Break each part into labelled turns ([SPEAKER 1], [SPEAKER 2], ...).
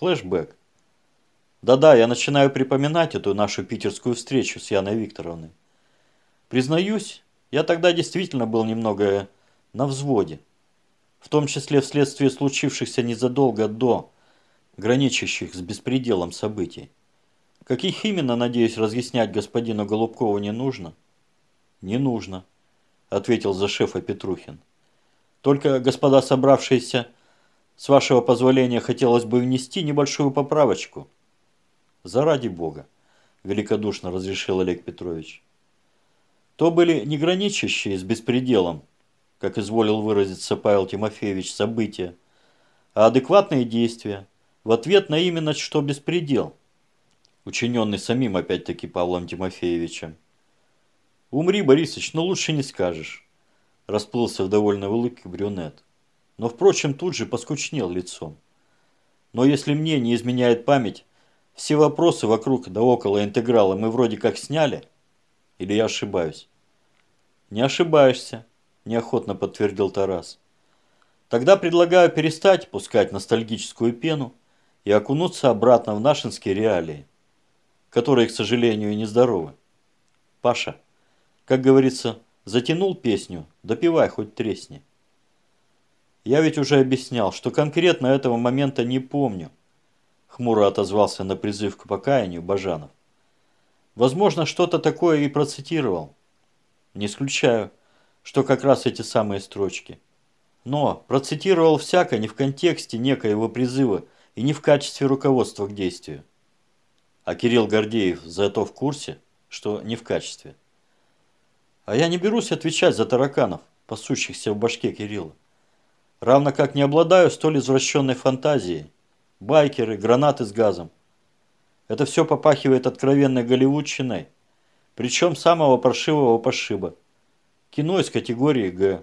[SPEAKER 1] Флэшбэк. Да-да, я начинаю припоминать эту нашу питерскую встречу с Яной Викторовной. Признаюсь, я тогда действительно был немного на взводе. В том числе вследствие случившихся незадолго до, граничащих с беспределом событий. Каких именно, надеюсь, разъяснять господину Голубкову не нужно? Не нужно, ответил за шефа Петрухин. Только, господа собравшиеся, с вашего позволения хотелось бы внести небольшую поправочку. Заради бога, великодушно разрешил Олег Петрович. То были не граничащие с беспределом, как изволил выразиться Павел Тимофеевич, события, а адекватные действия в ответ на именно что беспредел, учиненный самим опять-таки Павлом Тимофеевичем. «Умри, Борисыч, но лучше не скажешь», – расплылся в довольной улыбке брюнет. Но, впрочем, тут же поскучнел лицом. Но если мне не изменяет память, все вопросы вокруг да около интеграла мы вроде как сняли, или я ошибаюсь? Не ошибаешься, неохотно подтвердил Тарас. Тогда предлагаю перестать пускать ностальгическую пену и окунуться обратно в нашинские реалии, которые, к сожалению, нездоровы. Паша, как говорится, затянул песню, допивай хоть тресни. Я ведь уже объяснял, что конкретно этого момента не помню. Хмуро отозвался на призыв к покаянию Бажанов. Возможно, что-то такое и процитировал. Не исключаю, что как раз эти самые строчки. Но процитировал всяко не в контексте некоего призыва и не в качестве руководства к действию. А Кирилл Гордеев зато в курсе, что не в качестве. А я не берусь отвечать за тараканов, пасущихся в башке Кирилла. Равно как не обладаю столь извращенной фантазией. Байкеры, гранаты с газом. Это все попахивает откровенной голливудщиной – причем самого паршивого пошиба. Кино из категории «Г».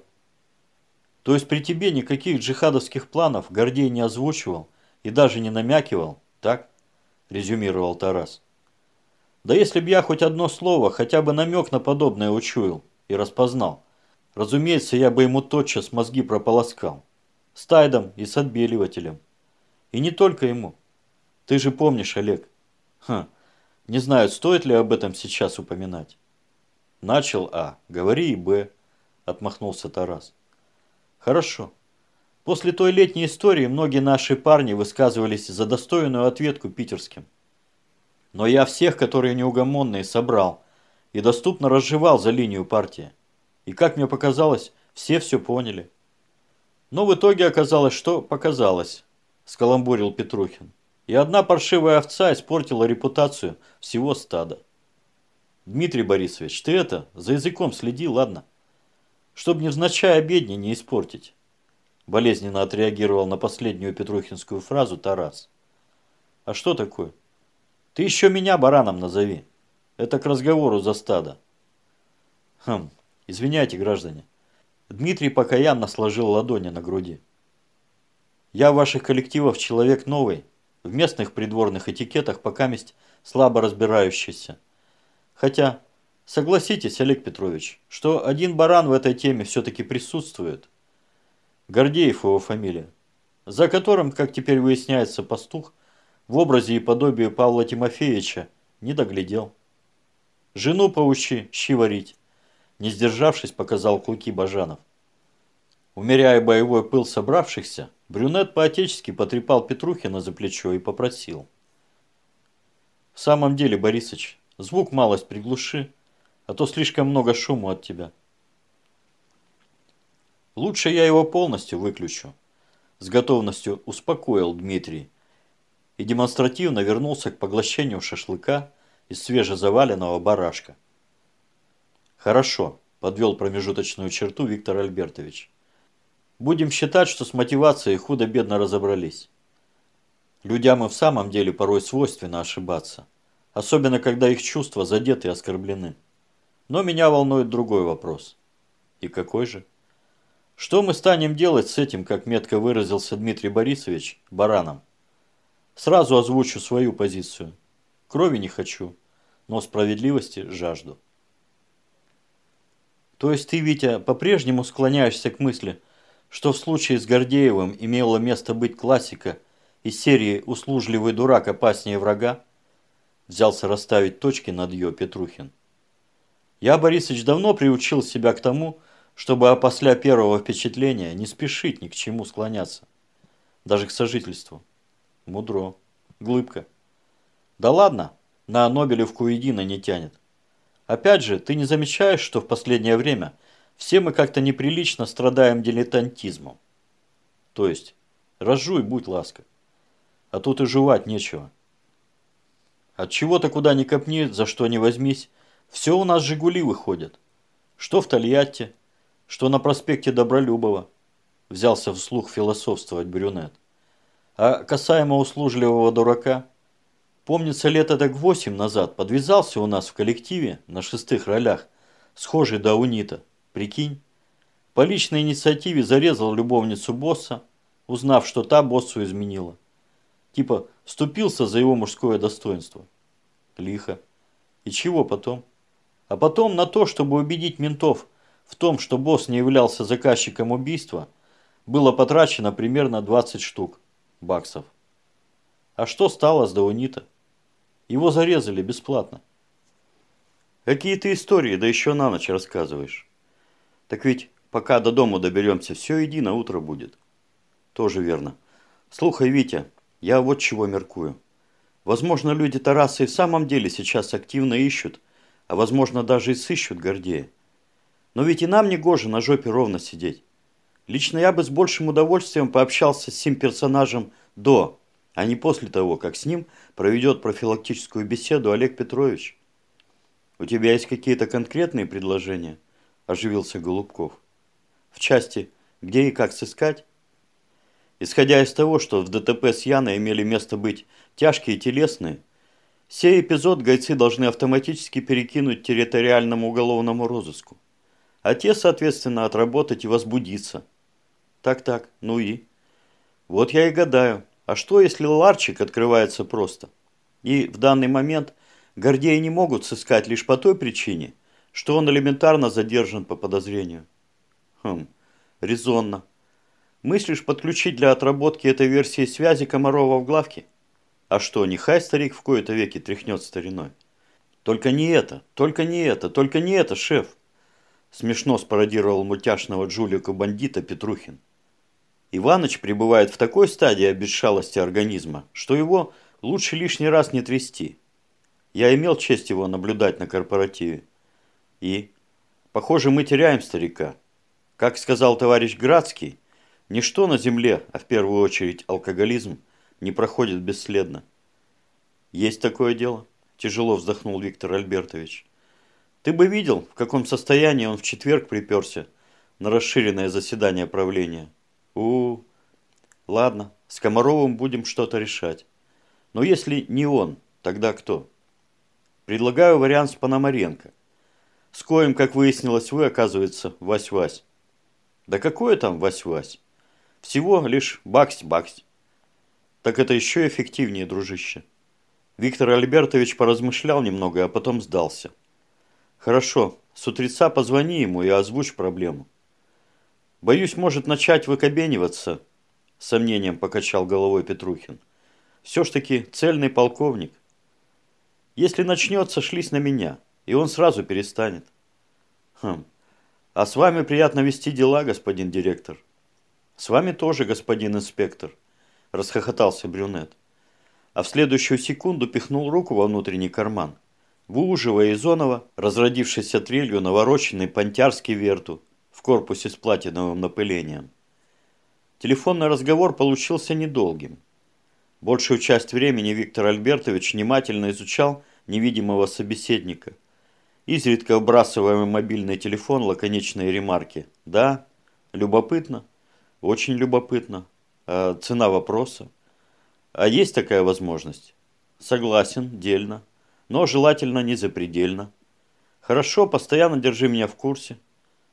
[SPEAKER 1] То есть при тебе никаких джихадовских планов Гордей не озвучивал и даже не намякивал, так? Резюмировал Тарас. Да если б я хоть одно слово, хотя бы намек на подобное учуял и распознал, разумеется, я бы ему тотчас мозги прополоскал. С Тайдом и с отбеливателем. И не только ему. Ты же помнишь, Олег. Хм, не знаю, стоит ли об этом сейчас упоминать. Начал А, говори и Б, отмахнулся Тарас. Хорошо. После той летней истории многие наши парни высказывались за достойную ответку питерским. Но я всех, которые неугомонные, собрал и доступно разжевал за линию партии. И как мне показалось, все все поняли. Но в итоге оказалось, что показалось, скаламбурил Петрухин. И одна паршивая овца испортила репутацию всего стада. Дмитрий Борисович, ты это, за языком следи, ладно? Чтоб невзначай обедни не испортить. Болезненно отреагировал на последнюю петрухинскую фразу Тарас. А что такое? Ты еще меня бараном назови. Это к разговору за стадо. Хм, извиняйте, граждане. Дмитрий покаянно сложил ладони на груди. Я в ваших коллективах человек новый, в местных придворных этикетах покаместь слабо разбирающийся. Хотя, согласитесь, Олег Петрович, что один баран в этой теме все-таки присутствует. Гордеев его фамилия, за которым, как теперь выясняется, пастух в образе и подобии Павла Тимофеевича не доглядел. Жену поучи щи варить, не сдержавшись, показал клыки Бажанов. Умеряя боевой пыл собравшихся, брюнет по-отечески потрепал Петрухина за плечо и попросил. «В самом деле, Борисыч, звук малость приглуши, а то слишком много шума от тебя». «Лучше я его полностью выключу», – с готовностью успокоил Дмитрий и демонстративно вернулся к поглощению шашлыка из свежезаваленного барашка. «Хорошо», – подвел промежуточную черту Виктор Альбертович. Будем считать, что с мотивацией худо-бедно разобрались. Людям и в самом деле порой свойственно ошибаться. Особенно, когда их чувства задеты и оскорблены. Но меня волнует другой вопрос. И какой же? Что мы станем делать с этим, как метко выразился Дмитрий Борисович, бараном? Сразу озвучу свою позицию. Крови не хочу, но справедливости жажду. То есть ты, Витя, по-прежнему склоняешься к мысли, что в случае с Гордеевым имела место быть классика из серии «Услужливый дурак опаснее врага» взялся расставить точки над ее Петрухин. Я, Борисович, давно приучил себя к тому, чтобы после первого впечатления не спешить ни к чему склоняться. Даже к сожительству. Мудро. Глыбко. Да ладно, на Нобелевку едино не тянет. Опять же, ты не замечаешь, что в последнее время все мы как-то неприлично страдаем дилетантизмом? То есть, разжуй, будь ласков. А тут и жевать нечего. От чего-то куда ни копни, за что ни возьмись, все у нас «Жигули» выходят. Что в Тольятти, что на проспекте Добролюбова. Взялся вслух философствовать брюнет. А касаемо услужливого дурака, помнится лето так восемь назад подвязался у нас в коллективе на шестых ролях, схожий до унита. Прикинь, по личной инициативе зарезал любовницу босса, узнав, что та боссу изменила. Типа, вступился за его мужское достоинство. Лихо. И чего потом? А потом на то, чтобы убедить ментов в том, что босс не являлся заказчиком убийства, было потрачено примерно 20 штук баксов. А что стало с Даунита? Его зарезали бесплатно. Какие ты истории, да еще на ночь рассказываешь. Так ведь пока до дому доберемся, все едино утро будет. Тоже верно. Слухай, Витя, я вот чего меркую. Возможно, люди Тараса и в самом деле сейчас активно ищут, а возможно даже и сыщут Гордея. Но ведь и нам не гоже на жопе ровно сидеть. Лично я бы с большим удовольствием пообщался с сим персонажем до, а не после того, как с ним проведет профилактическую беседу Олег Петрович. «У тебя есть какие-то конкретные предложения?» – оживился Голубков. «В части, где и как сыскать?» Исходя из того, что в ДТП с Яной имели место быть тяжкие телесные, сей эпизод гайцы должны автоматически перекинуть территориальному уголовному розыску, а те, соответственно, отработать и возбудиться. Так-так, ну и? Вот я и гадаю, а что если ларчик открывается просто? И в данный момент Гордея не могут сыскать лишь по той причине, что он элементарно задержан по подозрению. Хм, резонно. Мыслишь подключить для отработки этой версии связи Комарова в главке? А что, нехай старик в кои-то веки тряхнет стариной? Только не это, только не это, только не это, шеф. Смешно спародировал мультяшного Джулика-бандита Петрухин. Иваныч пребывает в такой стадии обесшалости организма, что его лучше лишний раз не трясти. Я имел честь его наблюдать на корпоративе. И, похоже, мы теряем старика. Как сказал товарищ Градский, Ничто на земле, а в первую очередь алкоголизм, не проходит бесследно. Есть такое дело, тяжело вздохнул Виктор Альбертович. Ты бы видел, в каком состоянии он в четверг приперся на расширенное заседание правления. У, ладно, с Комаровым будем что-то решать. Но если не он, тогда кто? Предлагаю вариант с Пономаренко. С коим, как выяснилось, вы, оказывается, Вась-Вась. Да какое там Вась-Вась? Всего лишь бакс-бакс. Так это еще эффективнее, дружище. Виктор Альбертович поразмышлял немного, а потом сдался. Хорошо, с утреца позвони ему и озвучь проблему. Боюсь, может начать выкобениваться, сомнением покачал головой Петрухин. Все ж таки цельный полковник. Если начнется, шлись на меня, и он сразу перестанет. Хм. А с вами приятно вести дела, господин директор. «С вами тоже, господин инспектор», – расхохотался брюнет. А в следующую секунду пихнул руку во внутренний карман, выуживая из онова разродившийся трелью навороченный понтярский верту корпусе с платиновым напылением. Телефонный разговор получился недолгим. Большую часть времени Виктор Альбертович внимательно изучал невидимого собеседника, изредка вбрасывая в мобильный телефон лаконичные ремарки. «Да, любопытно». Очень любопытно. А цена вопроса? А есть такая возможность? Согласен, дельно. Но желательно не запредельно. Хорошо, постоянно держи меня в курсе.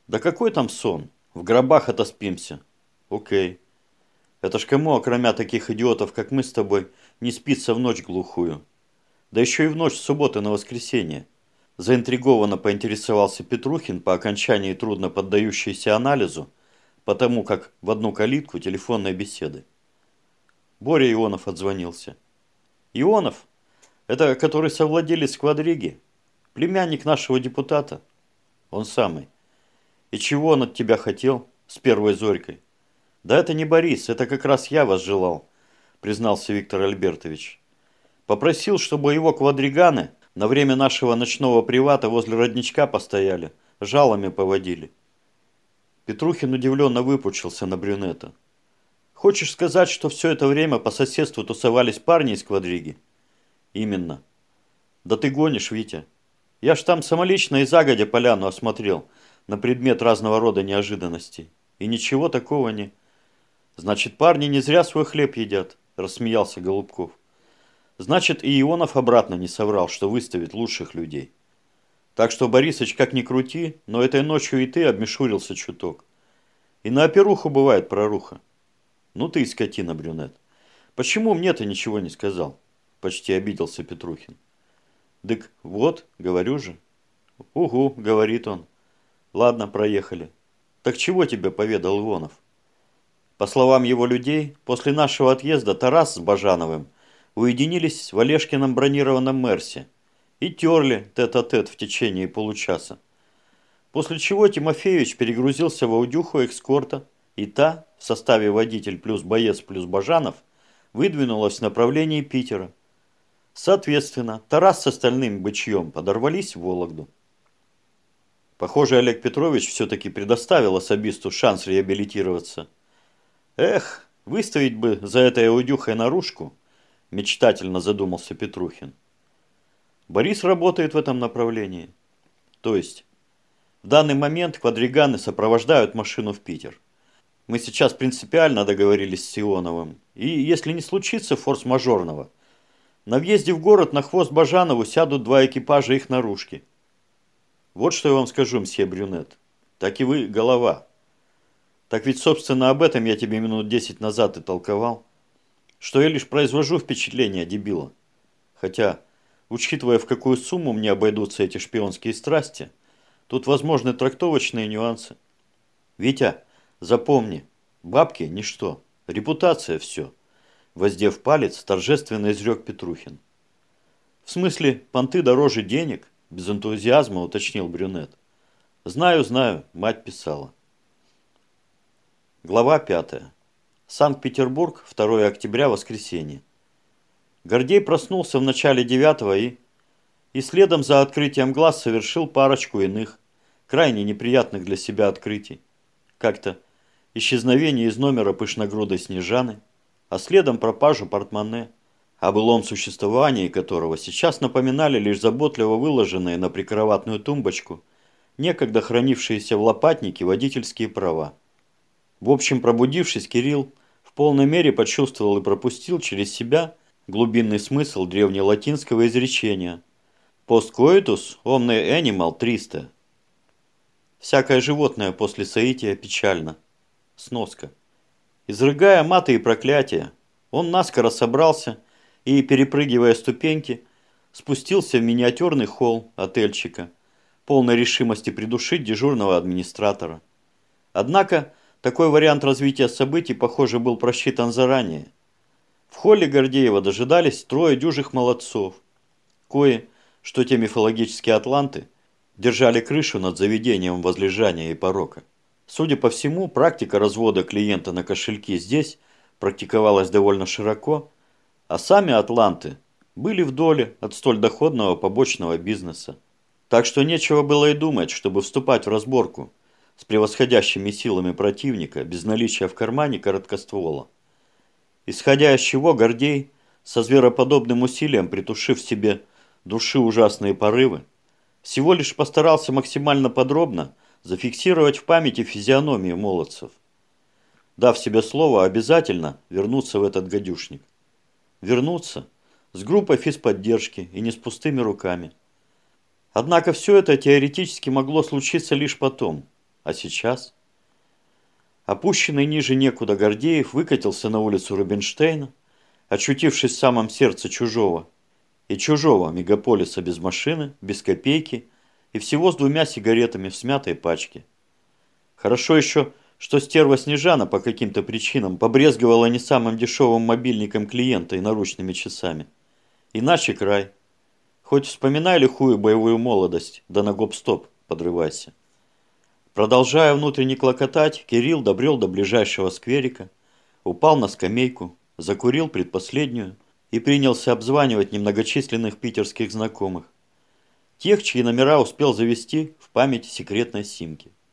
[SPEAKER 1] Да какой там сон? В гробах отоспимся. Окей. Это ж кому, окромя таких идиотов, как мы с тобой, не спится в ночь глухую? Да еще и в ночь с субботы на воскресенье. Заинтригованно поинтересовался Петрухин по окончании трудно поддающейся анализу, потому как в одну калитку телефонной беседы. Боря Ионов отзвонился. Ионов? Это который совладелец квадриги? Племянник нашего депутата? Он самый. И чего он от тебя хотел с первой зорькой? Да это не Борис, это как раз я вас желал, признался Виктор Альбертович. Попросил, чтобы его квадриганы на время нашего ночного привата возле родничка постояли, жалами поводили. Петрухин удивленно выпучился на брюнета. «Хочешь сказать, что все это время по соседству тусовались парни из квадриги?» «Именно». «Да ты гонишь, Витя. Я ж там самолично и загодя поляну осмотрел на предмет разного рода неожиданностей. И ничего такого не...» «Значит, парни не зря свой хлеб едят», – рассмеялся Голубков. «Значит, и Ионов обратно не соврал, что выставит лучших людей». Так что, Борисыч, как ни крути, но этой ночью и ты обмешурился чуток. И на оперуху бывает проруха. Ну ты и скотина, брюнет. Почему мне ты ничего не сказал? Почти обиделся Петрухин. Дык, вот, говорю же. Угу, говорит он. Ладно, проехали. Так чего тебе поведал Ивонов? По словам его людей, после нашего отъезда Тарас с Бажановым уединились в Олежкином бронированном Мерсе – и терли тет-а-тет -тет в течение получаса. После чего Тимофеевич перегрузился в аудюху экскорта, и та, в составе водитель плюс боец плюс Бажанов, выдвинулась в направлении Питера. Соответственно, Тарас с остальным бычьем подорвались в Вологду. Похоже, Олег Петрович все-таки предоставил особисту шанс реабилитироваться. Эх, выставить бы за этой аудюхой наружку, мечтательно задумался Петрухин. Борис работает в этом направлении. То есть, в данный момент квадриганы сопровождают машину в Питер. Мы сейчас принципиально договорились с Ионовым. И если не случится форс-мажорного, на въезде в город на хвост Бажанову сядут два экипажа их наружки. Вот что я вам скажу, мсье Брюнет. Так и вы голова. Так ведь, собственно, об этом я тебе минут десять назад и толковал. Что я лишь произвожу впечатление дебила. Хотя... Учитывая, в какую сумму мне обойдутся эти шпионские страсти, тут возможны трактовочные нюансы. Витя, запомни, бабки – ничто, репутация – все. Воздев палец, торжественно изрек Петрухин. В смысле, понты дороже денег? Без энтузиазма уточнил брюнет. Знаю, знаю, мать писала. Глава пятая. Санкт-Петербург, 2 октября, воскресенье. Гордей проснулся в начале девятого и... И следом за открытием глаз совершил парочку иных, крайне неприятных для себя открытий. Как-то исчезновение из номера пышногрудой Снежаны, а следом пропажу портмоне, о былом существовании которого сейчас напоминали лишь заботливо выложенные на прикроватную тумбочку некогда хранившиеся в лопатнике водительские права. В общем, пробудившись, Кирилл в полной мере почувствовал и пропустил через себя – глубинный смысл древнелатинского изречения «Post coitus omne animal triste». Всякое животное после соития печально. Сноска. Изрыгая маты и проклятия, он наскоро собрался и, перепрыгивая ступеньки, спустился в миниатюрный холл отельчика, полной решимости придушить дежурного администратора. Однако, такой вариант развития событий, похоже, был просчитан заранее. В холле Гордеева дожидались трое дюжих молодцов. Кое, что те мифологические атланты, держали крышу над заведением возлежания и порока. Судя по всему, практика развода клиента на кошельки здесь практиковалась довольно широко, а сами атланты были в доле от столь доходного побочного бизнеса. Так что нечего было и думать, чтобы вступать в разборку с превосходящими силами противника без наличия в кармане короткоствола. Исходя из чего Гордей, со звероподобным усилием притушив себе души ужасные порывы, всего лишь постарался максимально подробно зафиксировать в памяти физиономию молодцев, дав себе слово обязательно вернуться в этот гадюшник. Вернуться с группой физподдержки и не с пустыми руками. Однако все это теоретически могло случиться лишь потом, а сейчас – Опущенный ниже некуда Гордеев выкатился на улицу Рубинштейна, очутившись в самом сердце чужого. И чужого мегаполиса без машины, без копейки и всего с двумя сигаретами в смятой пачке. Хорошо еще, что стерва Снежана по каким-то причинам побрезговала не самым дешевым мобильником клиента и наручными часами. Иначе край. Хоть вспоминай лихую боевую молодость, да на гоп-стоп подрывайся. Продолжая внутренне клокотать, Кирилл добрел до ближайшего скверика, упал на скамейку, закурил предпоследнюю и принялся обзванивать немногочисленных питерских знакомых. Тех, чьи номера успел завести в память секретной симки.